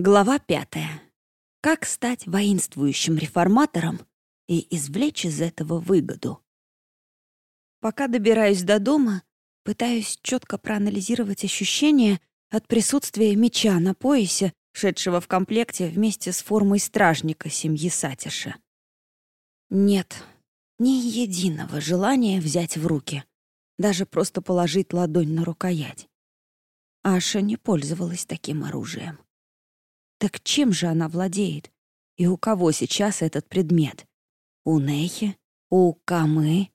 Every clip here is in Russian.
Глава пятая. Как стать воинствующим реформатором и извлечь из этого выгоду? Пока добираюсь до дома, пытаюсь четко проанализировать ощущения от присутствия меча на поясе, шедшего в комплекте вместе с формой стражника семьи Сатиша. Нет, ни единого желания взять в руки, даже просто положить ладонь на рукоять. Аша не пользовалась таким оружием. Так чем же она владеет? И у кого сейчас этот предмет? У Нехи? У Камы?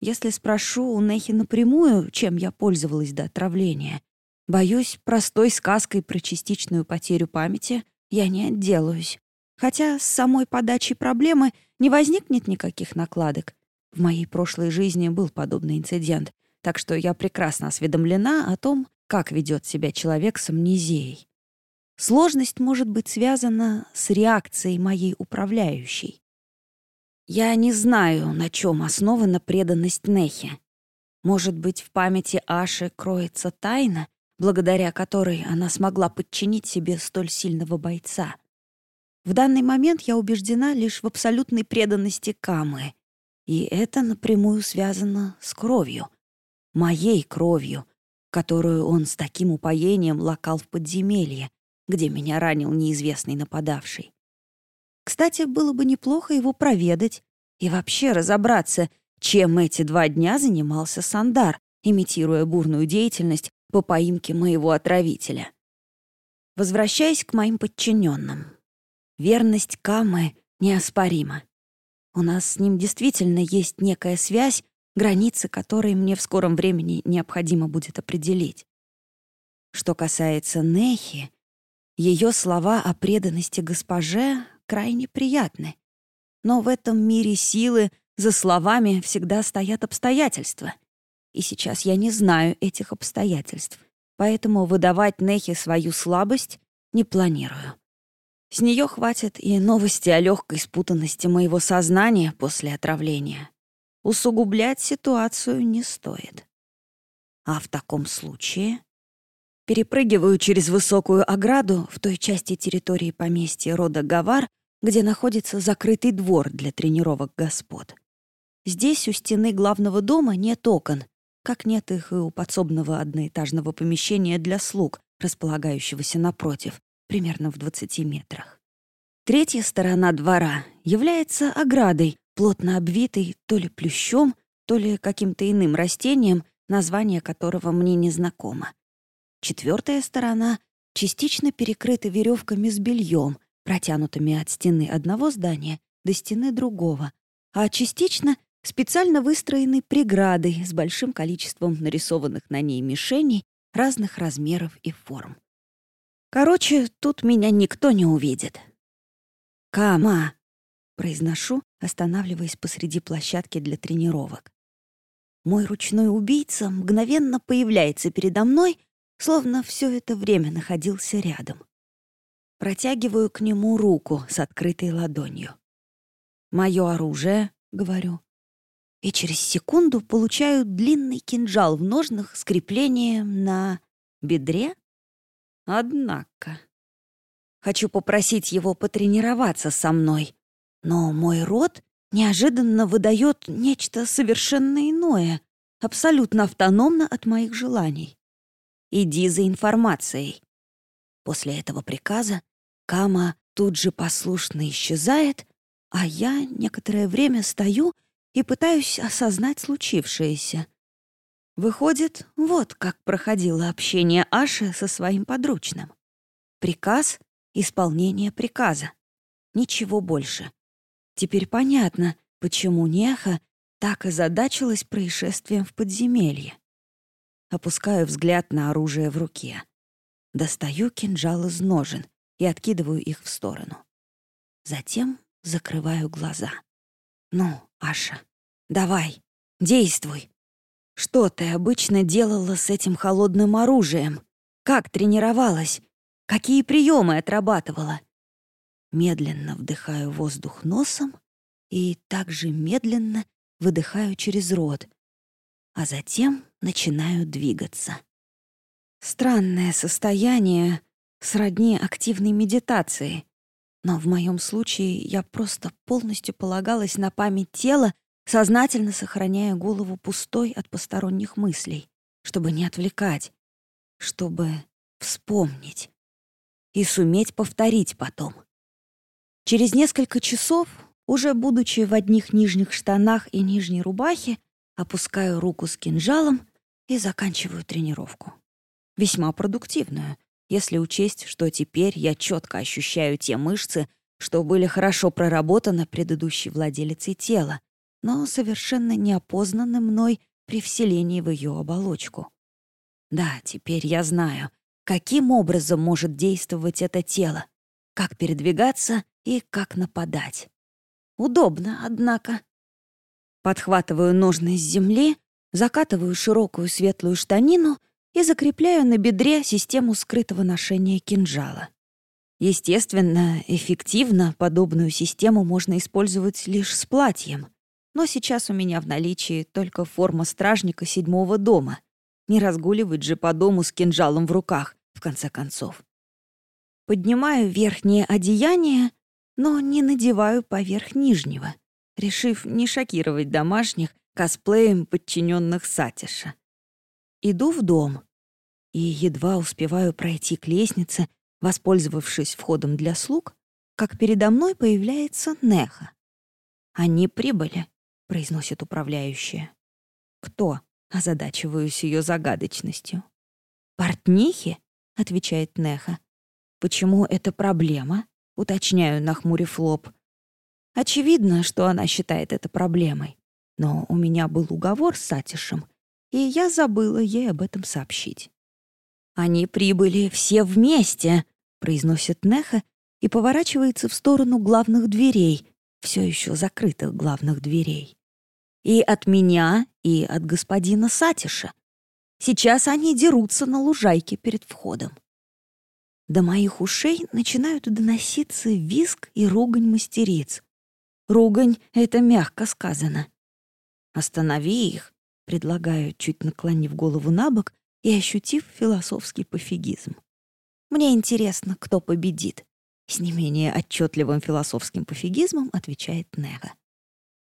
Если спрошу у Нехи напрямую, чем я пользовалась до отравления, боюсь, простой сказкой про частичную потерю памяти я не отделаюсь. Хотя с самой подачей проблемы не возникнет никаких накладок. В моей прошлой жизни был подобный инцидент, так что я прекрасно осведомлена о том, как ведет себя человек с амнезией. Сложность может быть связана с реакцией моей управляющей. Я не знаю, на чем основана преданность Нехе. Может быть, в памяти Аши кроется тайна, благодаря которой она смогла подчинить себе столь сильного бойца. В данный момент я убеждена лишь в абсолютной преданности Камы, и это напрямую связано с кровью, моей кровью, которую он с таким упоением лакал в подземелье, где меня ранил неизвестный нападавший. Кстати, было бы неплохо его проведать и вообще разобраться, чем эти два дня занимался Сандар, имитируя бурную деятельность по поимке моего отравителя. Возвращаясь к моим подчиненным. Верность Камы неоспорима. У нас с ним действительно есть некая связь, границы которой мне в скором времени необходимо будет определить. Что касается Нехи, ее слова о преданности госпоже крайне приятны. Но в этом мире силы за словами всегда стоят обстоятельства. И сейчас я не знаю этих обстоятельств, поэтому выдавать Нехе свою слабость не планирую. С нее хватит и новости о легкой спутанности моего сознания после отравления. Усугублять ситуацию не стоит. А в таком случае Перепрыгиваю через высокую ограду в той части территории поместья рода Гавар, где находится закрытый двор для тренировок господ. Здесь у стены главного дома нет окон, как нет их и у подсобного одноэтажного помещения для слуг, располагающегося напротив, примерно в 20 метрах. Третья сторона двора является оградой, плотно обвитой то ли плющом, то ли каким-то иным растением, название которого мне не знакомо. Четвертая сторона частично перекрыта веревками с бельем, протянутыми от стены одного здания до стены другого, а частично специально выстроенной преградой с большим количеством нарисованных на ней мишеней разных размеров и форм. Короче, тут меня никто не увидит. «Кама!» — произношу, останавливаясь посреди площадки для тренировок. Мой ручной убийца мгновенно появляется передо мной — словно все это время находился рядом. Протягиваю к нему руку с открытой ладонью. «Мое оружие», — говорю. И через секунду получаю длинный кинжал в ножнах с креплением на бедре. Однако. Хочу попросить его потренироваться со мной, но мой рот неожиданно выдает нечто совершенно иное, абсолютно автономно от моих желаний. Иди за информацией». После этого приказа Кама тут же послушно исчезает, а я некоторое время стою и пытаюсь осознать случившееся. Выходит, вот как проходило общение Аши со своим подручным. Приказ — исполнение приказа. Ничего больше. Теперь понятно, почему Неха так озадачилась происшествием в подземелье. Опускаю взгляд на оружие в руке. Достаю кинжал из ножен и откидываю их в сторону. Затем закрываю глаза. «Ну, Аша, давай, действуй. Что ты обычно делала с этим холодным оружием? Как тренировалась? Какие приемы отрабатывала?» Медленно вдыхаю воздух носом и также медленно выдыхаю через рот, а затем начинаю двигаться. Странное состояние, сродни активной медитации. Но в моем случае я просто полностью полагалась на память тела, сознательно сохраняя голову пустой от посторонних мыслей, чтобы не отвлекать, чтобы вспомнить и суметь повторить потом. Через несколько часов, уже будучи в одних нижних штанах и нижней рубахе, опускаю руку с кинжалом и заканчиваю тренировку. Весьма продуктивную, если учесть, что теперь я четко ощущаю те мышцы, что были хорошо проработаны предыдущей владелицей тела, но совершенно неопознаны мной при вселении в ее оболочку. Да, теперь я знаю, каким образом может действовать это тело, как передвигаться и как нападать. Удобно, однако. Подхватываю ножны с земли, закатываю широкую светлую штанину и закрепляю на бедре систему скрытого ношения кинжала. Естественно, эффективно подобную систему можно использовать лишь с платьем, но сейчас у меня в наличии только форма стражника седьмого дома. Не разгуливать же по дому с кинжалом в руках, в конце концов. Поднимаю верхнее одеяние, но не надеваю поверх нижнего, решив не шокировать домашних косплеем подчиненных Сатиша. Иду в дом и едва успеваю пройти к лестнице, воспользовавшись входом для слуг, как передо мной появляется Неха. «Они прибыли», — произносит управляющая. «Кто?» — озадачиваюсь ее загадочностью. «Портнихи?» — отвечает Неха. «Почему это проблема?» — уточняю, нахмурив лоб. Очевидно, что она считает это проблемой. Но у меня был уговор с Сатишем, и я забыла ей об этом сообщить. «Они прибыли все вместе», — произносит Неха и поворачивается в сторону главных дверей, все еще закрытых главных дверей. «И от меня, и от господина Сатиша. Сейчас они дерутся на лужайке перед входом. До моих ушей начинают доноситься визг и ругань мастериц. Ругань — это мягко сказано. «Останови их», — предлагаю, чуть наклонив голову на бок и ощутив философский пофигизм. «Мне интересно, кто победит», — с не менее отчетливым философским пофигизмом отвечает Нега.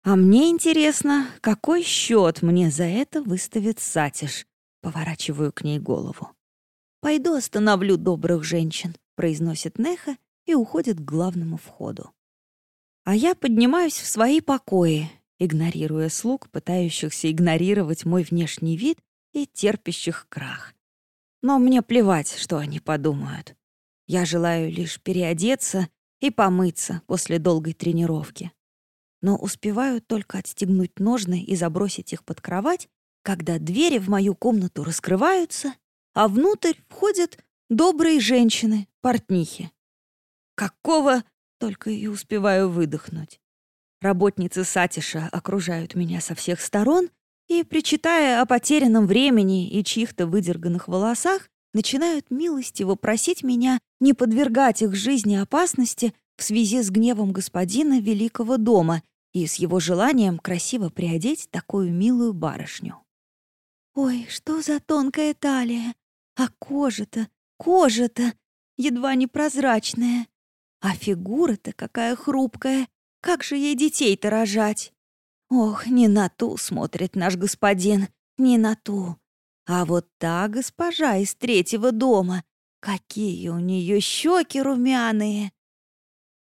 «А мне интересно, какой счет мне за это выставит Сатиш?» Поворачиваю к ней голову. «Пойду остановлю добрых женщин», — произносит Неха и уходит к главному входу. А я поднимаюсь в свои покои, игнорируя слуг, пытающихся игнорировать мой внешний вид и терпящих крах. Но мне плевать, что они подумают. Я желаю лишь переодеться и помыться после долгой тренировки. Но успеваю только отстегнуть ножны и забросить их под кровать, когда двери в мою комнату раскрываются, а внутрь входят добрые женщины, портнихи. Какого только и успеваю выдохнуть. Работницы Сатиша окружают меня со всех сторон и, причитая о потерянном времени и чьих-то выдерганных волосах, начинают милостиво просить меня не подвергать их жизни опасности в связи с гневом господина Великого дома и с его желанием красиво приодеть такую милую барышню. Ой, что за тонкая талия! А кожа-то, кожа-то едва не прозрачная. А фигура-то какая хрупкая! Как же ей детей-то рожать? Ох, не на ту смотрит наш господин, не на ту. А вот та госпожа из третьего дома, какие у нее щеки румяные!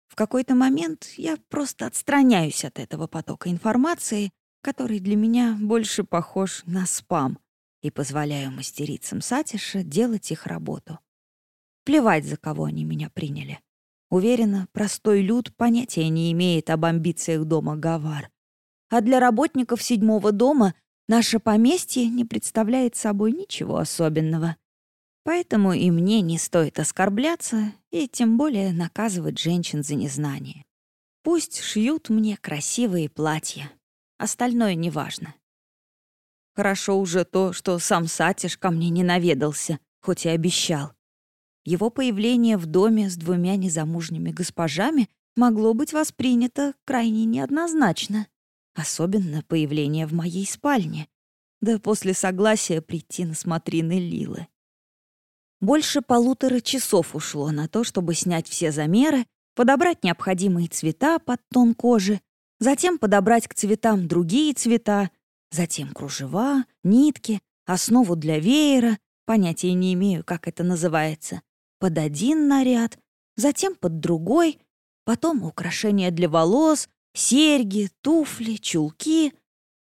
В какой-то момент я просто отстраняюсь от этого потока информации, который для меня больше похож на спам, и позволяю мастерицам Сатиша делать их работу. Плевать, за кого они меня приняли. Уверена, простой люд понятия не имеет об амбициях дома Гавар. А для работников седьмого дома наше поместье не представляет собой ничего особенного. Поэтому и мне не стоит оскорбляться и тем более наказывать женщин за незнание. Пусть шьют мне красивые платья. Остальное неважно. Хорошо уже то, что сам Сатиш ко мне не наведался, хоть и обещал. Его появление в доме с двумя незамужними госпожами могло быть воспринято крайне неоднозначно. Особенно появление в моей спальне. Да после согласия прийти на смотрины Лилы. Больше полутора часов ушло на то, чтобы снять все замеры, подобрать необходимые цвета под тон кожи, затем подобрать к цветам другие цвета, затем кружева, нитки, основу для веера, понятия не имею, как это называется, под один наряд, затем под другой, потом украшения для волос, серьги, туфли, чулки.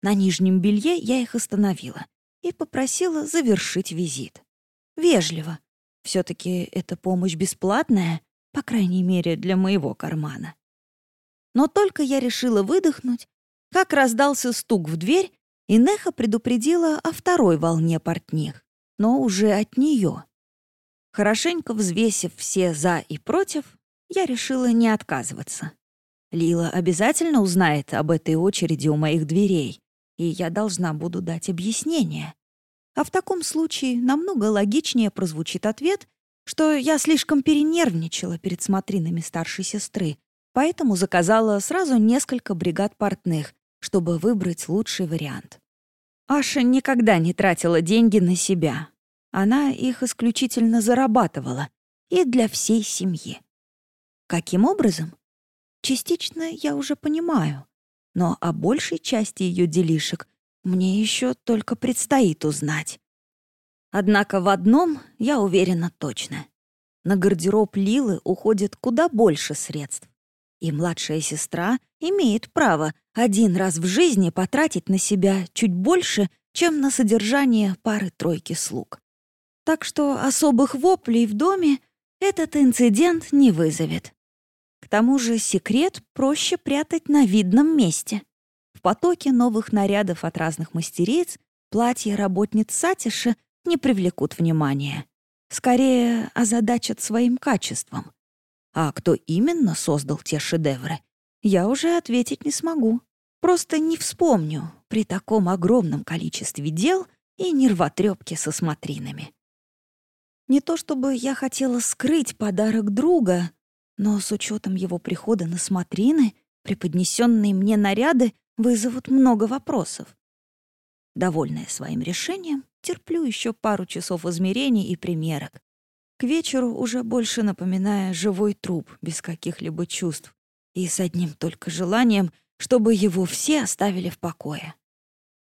На нижнем белье я их остановила и попросила завершить визит. Вежливо. все таки эта помощь бесплатная, по крайней мере, для моего кармана. Но только я решила выдохнуть, как раздался стук в дверь, и Неха предупредила о второй волне портних, но уже от нее. Хорошенько взвесив все «за» и «против», я решила не отказываться. Лила обязательно узнает об этой очереди у моих дверей, и я должна буду дать объяснение. А в таком случае намного логичнее прозвучит ответ, что я слишком перенервничала перед смотринами старшей сестры, поэтому заказала сразу несколько бригад портных, чтобы выбрать лучший вариант. Аша никогда не тратила деньги на себя. Она их исключительно зарабатывала и для всей семьи. Каким образом? Частично я уже понимаю, но о большей части ее делишек мне еще только предстоит узнать. Однако в одном я уверена точно. На гардероб Лилы уходит куда больше средств. И младшая сестра имеет право один раз в жизни потратить на себя чуть больше, чем на содержание пары-тройки слуг. Так что особых воплей в доме этот инцидент не вызовет. К тому же секрет проще прятать на видном месте. В потоке новых нарядов от разных мастериц платья работниц Сатиши не привлекут внимания. Скорее, озадачат своим качеством. А кто именно создал те шедевры, я уже ответить не смогу. Просто не вспомню при таком огромном количестве дел и нервотрепке со смотринами. Не то чтобы я хотела скрыть подарок друга, но с учетом его прихода на смотрины преподнесенные мне наряды вызовут много вопросов. Довольная своим решением, терплю еще пару часов измерений и примерок. К вечеру уже больше напоминая живой труп без каких-либо чувств и с одним только желанием, чтобы его все оставили в покое.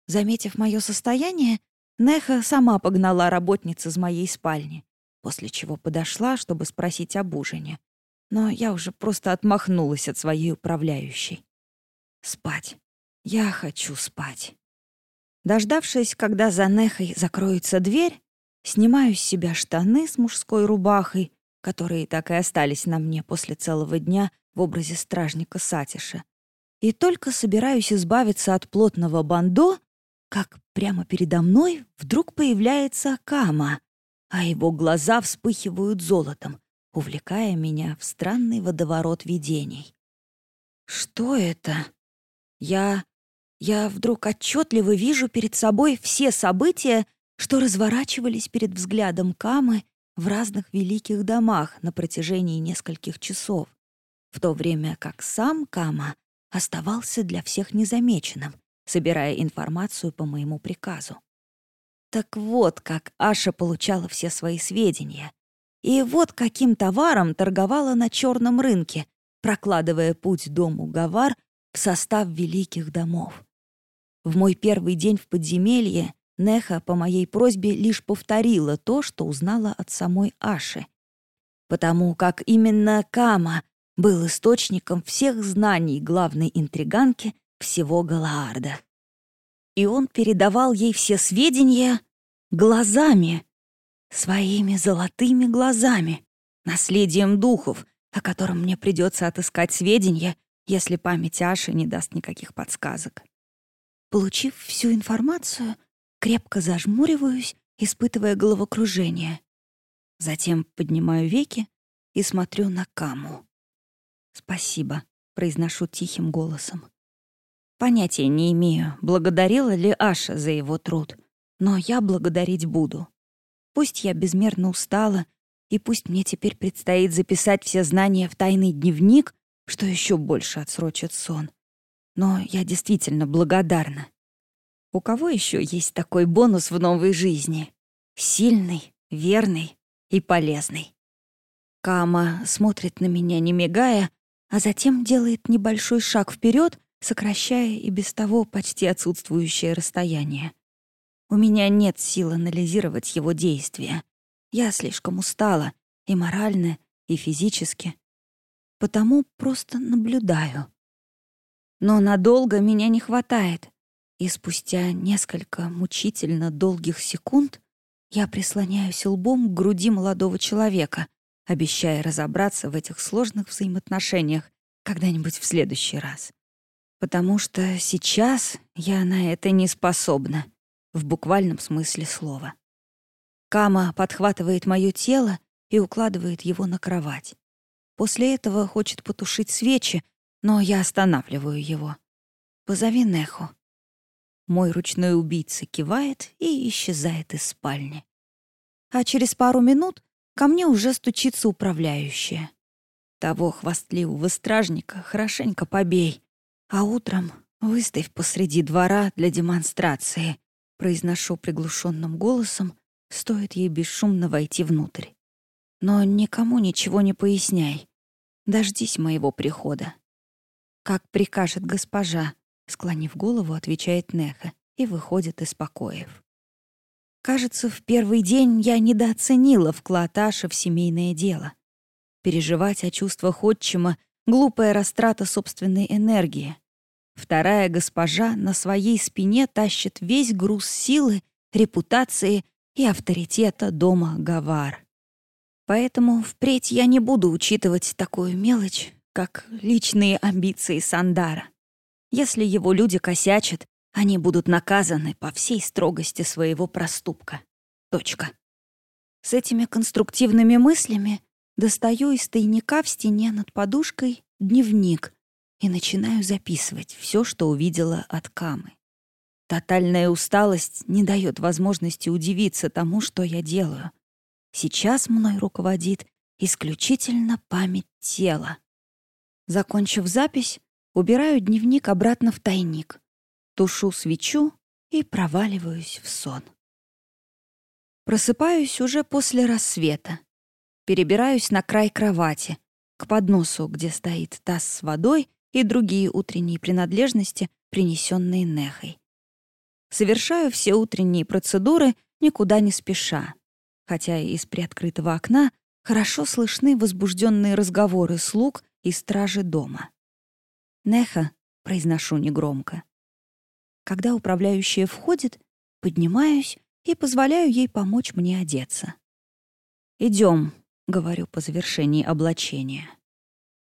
Заметив мое состояние, Неха сама погнала работниц из моей спальни, после чего подошла, чтобы спросить об ужине. Но я уже просто отмахнулась от своей управляющей. Спать. Я хочу спать. Дождавшись, когда за Нехой закроется дверь, снимаю с себя штаны с мужской рубахой, которые так и остались на мне после целого дня в образе стражника Сатиша, и только собираюсь избавиться от плотного бандо, как прямо передо мной вдруг появляется Кама, а его глаза вспыхивают золотом, увлекая меня в странный водоворот видений. Что это? Я... Я вдруг отчетливо вижу перед собой все события, что разворачивались перед взглядом Камы в разных великих домах на протяжении нескольких часов, в то время как сам Кама оставался для всех незамеченным, собирая информацию по моему приказу. Так вот, как Аша получала все свои сведения. И вот каким товаром торговала на черном рынке, прокладывая путь дому Гавар в состав великих домов. В мой первый день в подземелье Неха по моей просьбе лишь повторила то, что узнала от самой Аши. Потому как именно Кама был источником всех знаний главной интриганки всего Галаарда. И он передавал ей все сведения глазами, своими золотыми глазами, наследием духов, о котором мне придется отыскать сведения, если память Аши не даст никаких подсказок. Получив всю информацию, крепко зажмуриваюсь, испытывая головокружение. Затем поднимаю веки и смотрю на Каму. «Спасибо», — произношу тихим голосом. Понятия не имею, благодарила ли Аша за его труд, но я благодарить буду. Пусть я безмерно устала, и пусть мне теперь предстоит записать все знания в тайный дневник, что еще больше отсрочит сон но я действительно благодарна. У кого еще есть такой бонус в новой жизни? Сильный, верный и полезной. Кама смотрит на меня, не мигая, а затем делает небольшой шаг вперед, сокращая и без того почти отсутствующее расстояние. У меня нет сил анализировать его действия. Я слишком устала и морально, и физически. Потому просто наблюдаю. Но надолго меня не хватает, и спустя несколько мучительно долгих секунд я прислоняюсь лбом к груди молодого человека, обещая разобраться в этих сложных взаимоотношениях когда-нибудь в следующий раз. Потому что сейчас я на это не способна, в буквальном смысле слова. Кама подхватывает мое тело и укладывает его на кровать. После этого хочет потушить свечи, но я останавливаю его. «Позови Неху». Мой ручной убийца кивает и исчезает из спальни. А через пару минут ко мне уже стучится управляющая. Того хвастливого стражника хорошенько побей, а утром выставь посреди двора для демонстрации, произношу приглушенным голосом, стоит ей бесшумно войти внутрь. Но никому ничего не поясняй. Дождись моего прихода. «Как прикажет госпожа», — склонив голову, отвечает Неха и выходит из покоев. Кажется, в первый день я недооценила вклад Аши в семейное дело. Переживать о чувствах отчима — глупая растрата собственной энергии. Вторая госпожа на своей спине тащит весь груз силы, репутации и авторитета дома Гавар. Поэтому впредь я не буду учитывать такую мелочь, как личные амбиции Сандара. Если его люди косячат, они будут наказаны по всей строгости своего проступка. Точка. С этими конструктивными мыслями достаю из тайника в стене над подушкой дневник и начинаю записывать все, что увидела от Камы. Тотальная усталость не дает возможности удивиться тому, что я делаю. Сейчас мной руководит исключительно память тела. Закончив запись, убираю дневник обратно в тайник, тушу свечу и проваливаюсь в сон. Просыпаюсь уже после рассвета. Перебираюсь на край кровати, к подносу, где стоит таз с водой и другие утренние принадлежности, принесенные Нехой. Совершаю все утренние процедуры, никуда не спеша, хотя из приоткрытого окна хорошо слышны возбужденные разговоры слуг и стражи дома. «Неха», — произношу негромко. Когда управляющая входит, поднимаюсь и позволяю ей помочь мне одеться. Идем, говорю по завершении облачения.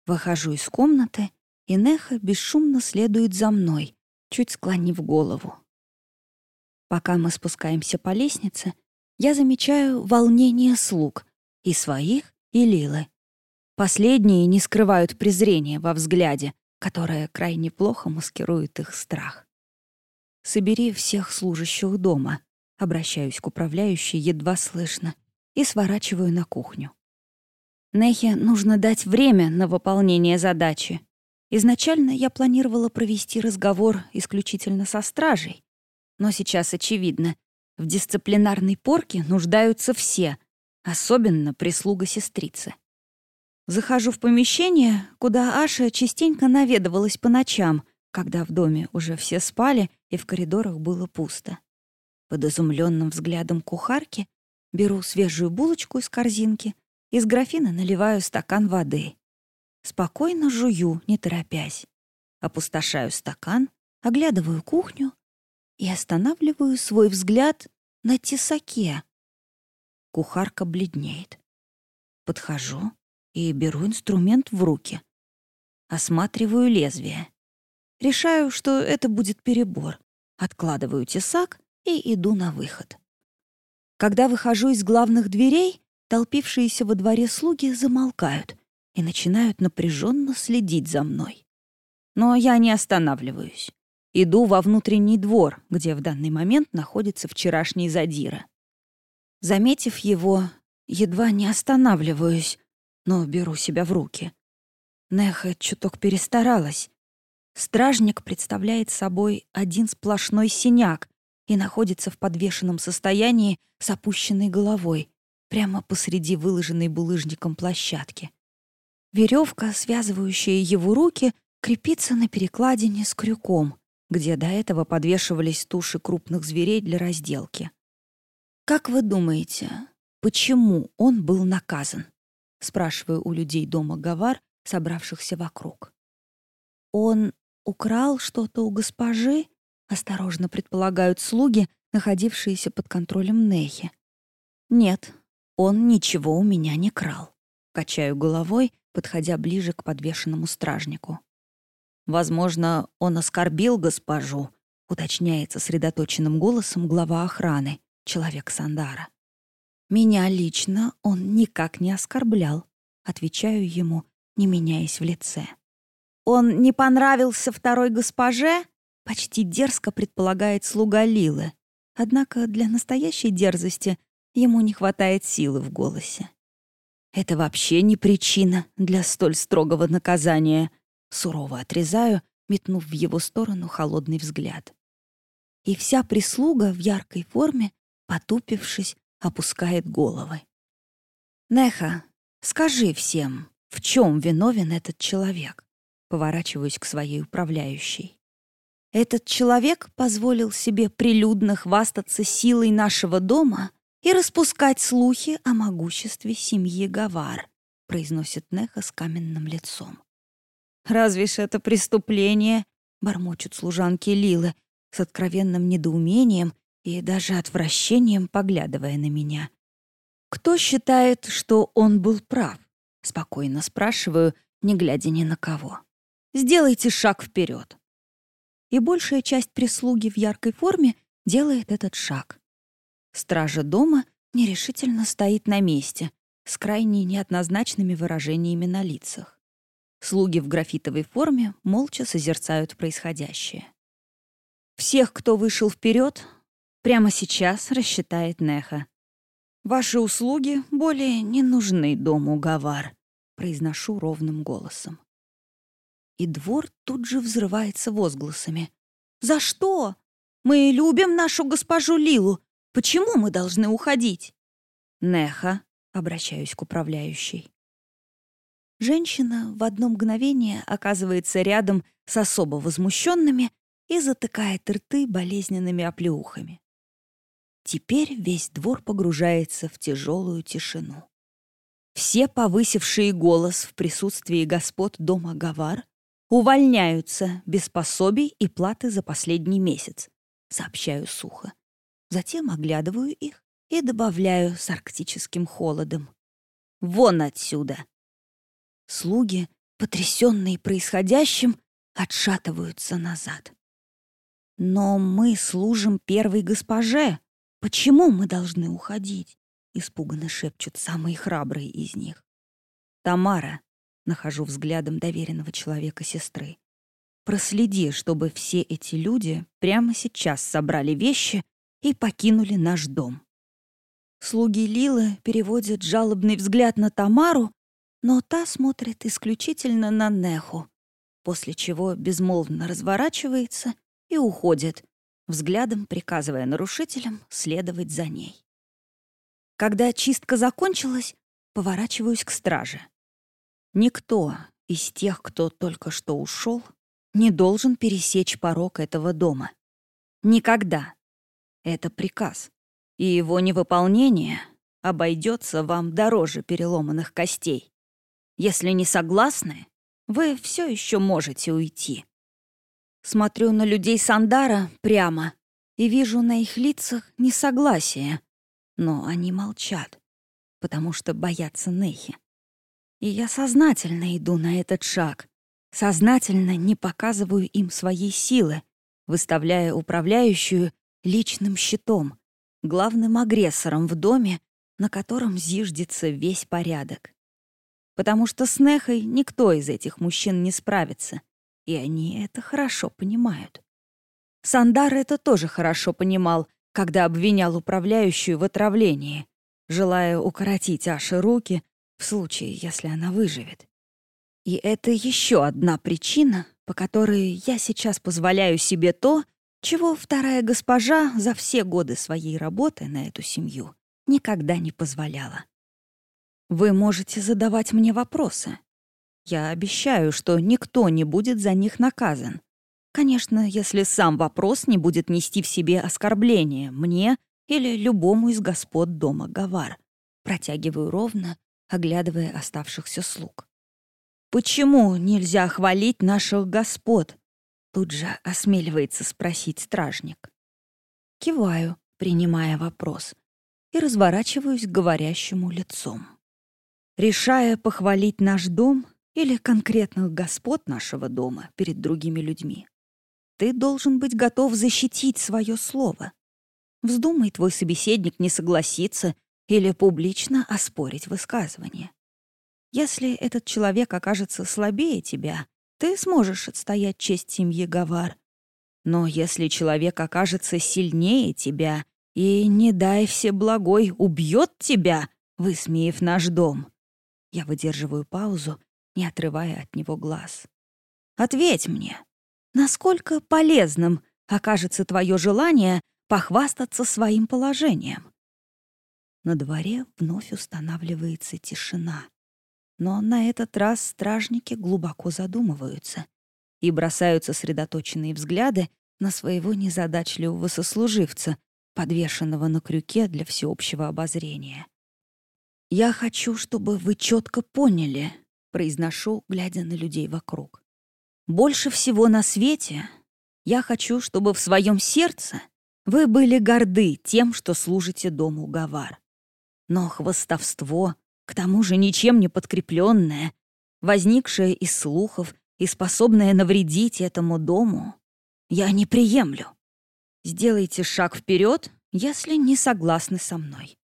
Выхожу из комнаты, и Неха бесшумно следует за мной, чуть склонив голову. Пока мы спускаемся по лестнице, я замечаю волнение слуг, и своих, и Лилы. Последние не скрывают презрения во взгляде, которое крайне плохо маскирует их страх. «Собери всех служащих дома», — обращаюсь к управляющей едва слышно, и сворачиваю на кухню. Нехе нужно дать время на выполнение задачи. Изначально я планировала провести разговор исключительно со стражей, но сейчас очевидно, в дисциплинарной порке нуждаются все, особенно прислуга сестрицы. Захожу в помещение, куда Аша частенько наведывалась по ночам, когда в доме уже все спали и в коридорах было пусто. Под изумленным взглядом кухарки беру свежую булочку из корзинки, из графина наливаю стакан воды. Спокойно жую, не торопясь. Опустошаю стакан, оглядываю кухню и останавливаю свой взгляд на тесаке. Кухарка бледнеет. Подхожу, и беру инструмент в руки. Осматриваю лезвие. Решаю, что это будет перебор. Откладываю тесак и иду на выход. Когда выхожу из главных дверей, толпившиеся во дворе слуги замолкают и начинают напряженно следить за мной. Но я не останавливаюсь. Иду во внутренний двор, где в данный момент находится вчерашний задира. Заметив его, едва не останавливаюсь, но беру себя в руки. Неха чуток перестаралась. Стражник представляет собой один сплошной синяк и находится в подвешенном состоянии с опущенной головой, прямо посреди выложенной булыжником площадки. Веревка, связывающая его руки, крепится на перекладине с крюком, где до этого подвешивались туши крупных зверей для разделки. «Как вы думаете, почему он был наказан?» — спрашиваю у людей дома Гавар, собравшихся вокруг. «Он украл что-то у госпожи?» — осторожно предполагают слуги, находившиеся под контролем Нехи. «Нет, он ничего у меня не крал», — качаю головой, подходя ближе к подвешенному стражнику. Возможно, он оскорбил госпожу, уточняет сосредоточенным голосом глава охраны, человек Сандара. Меня лично он никак не оскорблял, отвечаю ему, не меняясь в лице. Он не понравился второй госпоже? Почти дерзко предполагает слуга Лилы. Однако для настоящей дерзости ему не хватает силы в голосе. Это вообще не причина для столь строгого наказания, Сурово отрезаю, метнув в его сторону холодный взгляд. И вся прислуга в яркой форме, потупившись, опускает головы. «Неха, скажи всем, в чем виновен этот человек?» Поворачиваюсь к своей управляющей. «Этот человек позволил себе прилюдно хвастаться силой нашего дома и распускать слухи о могуществе семьи Гавар», произносит Неха с каменным лицом. Разве ж это преступление?» — бормочут служанки Лилы с откровенным недоумением и даже отвращением, поглядывая на меня. «Кто считает, что он был прав?» — спокойно спрашиваю, не глядя ни на кого. «Сделайте шаг вперед. И большая часть прислуги в яркой форме делает этот шаг. Стража дома нерешительно стоит на месте, с крайне неоднозначными выражениями на лицах. Слуги в графитовой форме молча созерцают происходящее. Всех, кто вышел вперед, прямо сейчас рассчитает Неха. «Ваши услуги более не нужны дому Гавар», — произношу ровным голосом. И двор тут же взрывается возгласами. «За что? Мы любим нашу госпожу Лилу. Почему мы должны уходить?» «Неха», — обращаюсь к управляющей. Женщина в одно мгновение оказывается рядом с особо возмущенными и затыкает рты болезненными оплеухами. Теперь весь двор погружается в тяжелую тишину. Все повысившие голос в присутствии господ дома Гавар увольняются без пособий и платы за последний месяц, сообщаю сухо. Затем оглядываю их и добавляю с арктическим холодом. «Вон отсюда!» Слуги, потрясенные происходящим, отшатываются назад. «Но мы служим первой госпоже. Почему мы должны уходить?» — испуганно шепчут самые храбрые из них. «Тамара», — нахожу взглядом доверенного человека сестры, «проследи, чтобы все эти люди прямо сейчас собрали вещи и покинули наш дом». Слуги Лилы переводят жалобный взгляд на Тамару, но та смотрит исключительно на Неху, после чего безмолвно разворачивается и уходит, взглядом приказывая нарушителям следовать за ней. Когда чистка закончилась, поворачиваюсь к страже. Никто из тех, кто только что ушел, не должен пересечь порог этого дома. Никогда. Это приказ. И его невыполнение обойдется вам дороже переломанных костей. Если не согласны, вы все еще можете уйти. Смотрю на людей Сандара прямо и вижу на их лицах несогласие, но они молчат, потому что боятся Нехи. И я сознательно иду на этот шаг, сознательно не показываю им своей силы, выставляя управляющую личным щитом, главным агрессором в доме, на котором зиждется весь порядок потому что с Нехой никто из этих мужчин не справится, и они это хорошо понимают. Сандар это тоже хорошо понимал, когда обвинял управляющую в отравлении, желая укоротить Аше руки в случае, если она выживет. И это еще одна причина, по которой я сейчас позволяю себе то, чего вторая госпожа за все годы своей работы на эту семью никогда не позволяла. Вы можете задавать мне вопросы. Я обещаю, что никто не будет за них наказан. Конечно, если сам вопрос не будет нести в себе оскорбление мне или любому из господ дома Гавар. Протягиваю ровно, оглядывая оставшихся слуг. «Почему нельзя хвалить наших господ?» Тут же осмеливается спросить стражник. Киваю, принимая вопрос, и разворачиваюсь к говорящему лицом. Решая похвалить наш дом или конкретных господ нашего дома перед другими людьми, ты должен быть готов защитить свое слово. Вздумай твой собеседник не согласиться или публично оспорить высказывание. Если этот человек окажется слабее тебя, ты сможешь отстоять честь семьи Гавар. Но если человек окажется сильнее тебя и, не дай все благой, убьет тебя, высмеяв наш дом, я выдерживаю паузу, не отрывая от него глаз. Ответь мне, насколько полезным окажется твое желание похвастаться своим положением? На дворе вновь устанавливается тишина. Но на этот раз стражники глубоко задумываются и бросают сосредоточенные взгляды на своего незадачливого сослуживца, подвешенного на крюке для всеобщего обозрения. «Я хочу, чтобы вы четко поняли», — произношу, глядя на людей вокруг. «Больше всего на свете я хочу, чтобы в своем сердце вы были горды тем, что служите дому Гавар. Но хвостовство к тому же ничем не подкрепленное, возникшее из слухов и способное навредить этому дому, я не приемлю. Сделайте шаг вперед, если не согласны со мной.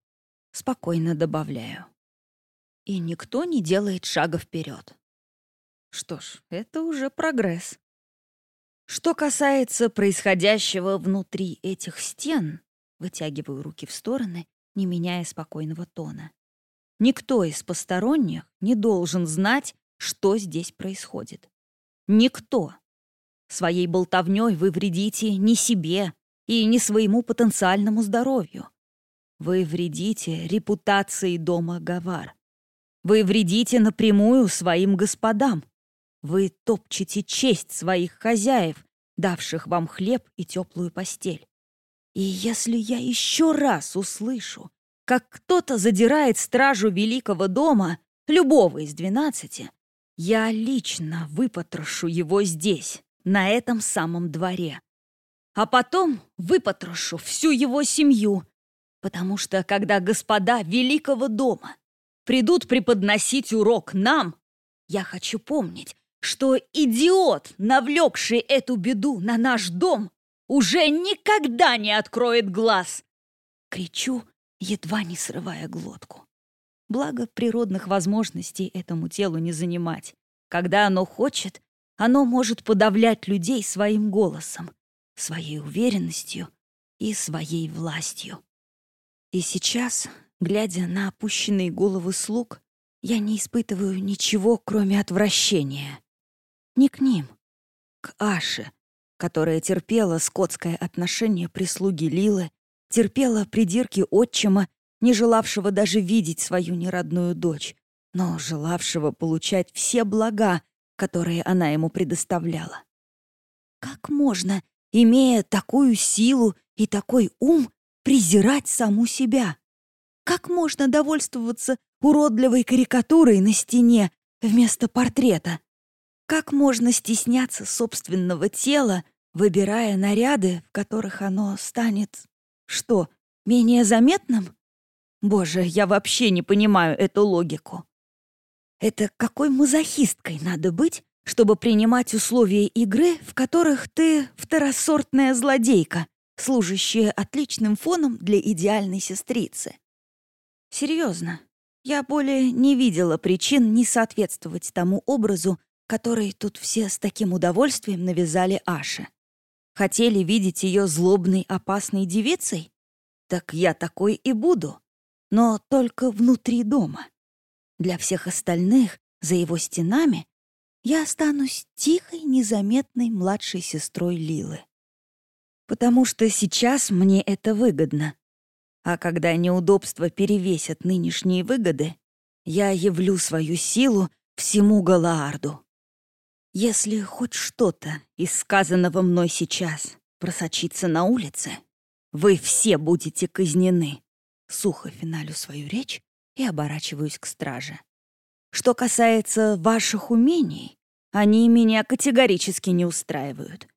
Спокойно добавляю. И никто не делает шага вперед. Что ж, это уже прогресс. Что касается происходящего внутри этих стен, вытягиваю руки в стороны, не меняя спокойного тона. Никто из посторонних не должен знать, что здесь происходит. Никто. Своей болтовней вы вредите не себе и не своему потенциальному здоровью. Вы вредите репутации дома Гавар. Вы вредите напрямую своим господам. Вы топчете честь своих хозяев, давших вам хлеб и теплую постель. И если я еще раз услышу, как кто-то задирает стражу Великого дома, любого из двенадцати, я лично выпотрошу его здесь, на этом самом дворе. А потом выпотрошу всю его семью, потому что когда господа Великого дома придут преподносить урок нам, я хочу помнить, что идиот, навлекший эту беду на наш дом, уже никогда не откроет глаз. Кричу едва не срывая глотку. Благо, природных возможностей этому телу не занимать. Когда оно хочет, оно может подавлять людей своим голосом, своей уверенностью и своей властью. И сейчас, глядя на опущенные головы слуг, я не испытываю ничего, кроме отвращения. Не к ним, к Аше, которая терпела скотское отношение прислуги Лилы терпела придирки отчима, не желавшего даже видеть свою неродную дочь, но желавшего получать все блага, которые она ему предоставляла. Как можно, имея такую силу и такой ум, презирать саму себя? Как можно довольствоваться уродливой карикатурой на стене вместо портрета? Как можно стесняться собственного тела, выбирая наряды, в которых оно станет что, менее заметным? Боже, я вообще не понимаю эту логику. Это какой мазохисткой надо быть, чтобы принимать условия игры, в которых ты второсортная злодейка, служащая отличным фоном для идеальной сестрицы? Серьезно, я более не видела причин не соответствовать тому образу, который тут все с таким удовольствием навязали Аше. Хотели видеть ее злобной, опасной девицей? Так я такой и буду, но только внутри дома. Для всех остальных, за его стенами, я останусь тихой, незаметной младшей сестрой Лилы. Потому что сейчас мне это выгодно. А когда неудобства перевесят нынешние выгоды, я явлю свою силу всему Галаарду. Если хоть что-то из сказанного мной сейчас просочится на улице, вы все будете казнены. Сухо финалю свою речь и оборачиваюсь к страже. Что касается ваших умений, они меня категорически не устраивают.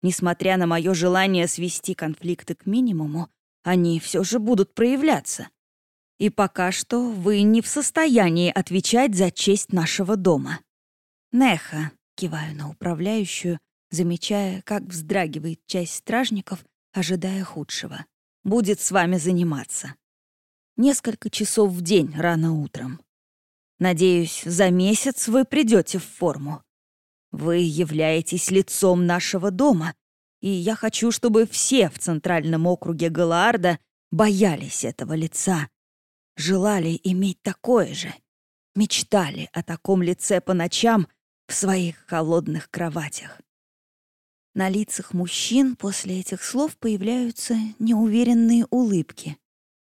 Несмотря на мое желание свести конфликты к минимуму, они все же будут проявляться. И пока что вы не в состоянии отвечать за честь нашего дома. Неха, киваю на управляющую, замечая, как вздрагивает часть стражников, ожидая худшего. Будет с вами заниматься. Несколько часов в день рано утром. Надеюсь, за месяц вы придете в форму. Вы являетесь лицом нашего дома, и я хочу, чтобы все в центральном округе Галаарда боялись этого лица, желали иметь такое же, мечтали о таком лице по ночам в своих холодных кроватях. На лицах мужчин после этих слов появляются неуверенные улыбки,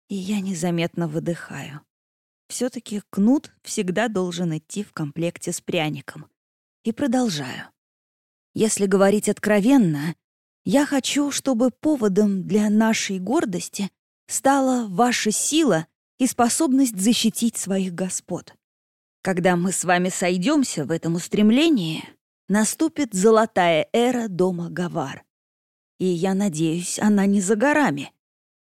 и я незаметно выдыхаю. все таки кнут всегда должен идти в комплекте с пряником — и продолжаю. Если говорить откровенно, я хочу, чтобы поводом для нашей гордости стала ваша сила и способность защитить своих господ. Когда мы с вами сойдемся в этом устремлении, наступит золотая эра дома Гавар. И я надеюсь, она не за горами.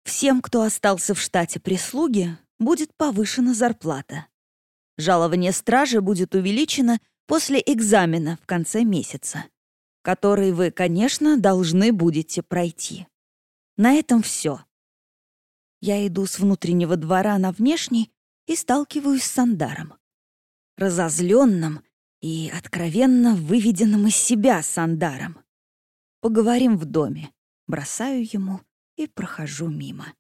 Всем, кто остался в штате прислуги, будет повышена зарплата. Жалование стражи будет увеличено после экзамена в конце месяца, который вы, конечно, должны будете пройти. На этом все. Я иду с внутреннего двора на внешний и сталкиваюсь с Сандаром. Разозленным и откровенно выведенным из себя Сандаром. Поговорим в доме, бросаю ему и прохожу мимо.